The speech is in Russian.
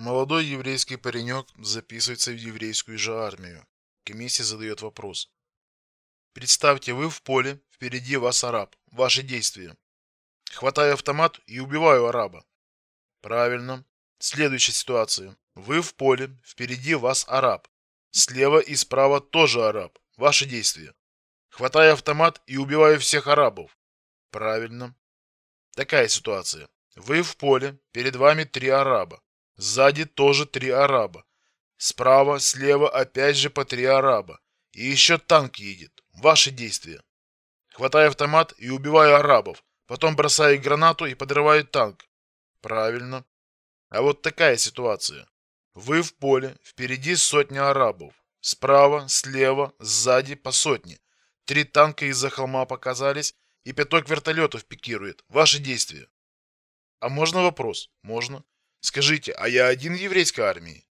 Молодой еврейский паренек записывается в еврейскую же армию. Комиссия задает вопрос. Представьте, вы в поле, впереди вас араб. Ваши действия. Хватаю автомат и убиваю араба. Правильно. Следующая ситуация. Вы в поле, впереди вас араб. Слева и справа тоже араб. Ваши действия. Хватаю автомат и убиваю всех арабов. Правильно. Такая ситуация. Вы в поле, перед вами три араба. Сзади тоже три араба. Справа, слева опять же по три араба. И еще танк едет. Ваши действия. Хватаю автомат и убиваю арабов. Потом бросаю гранату и подрываю танк. Правильно. А вот такая ситуация. Вы в поле, впереди сотня арабов. Справа, слева, сзади по сотне. Три танка из-за холма показались, и пяток вертолетов пикирует. Ваши действия. А можно вопрос? Можно. Скажите, а я один в еврейской армии?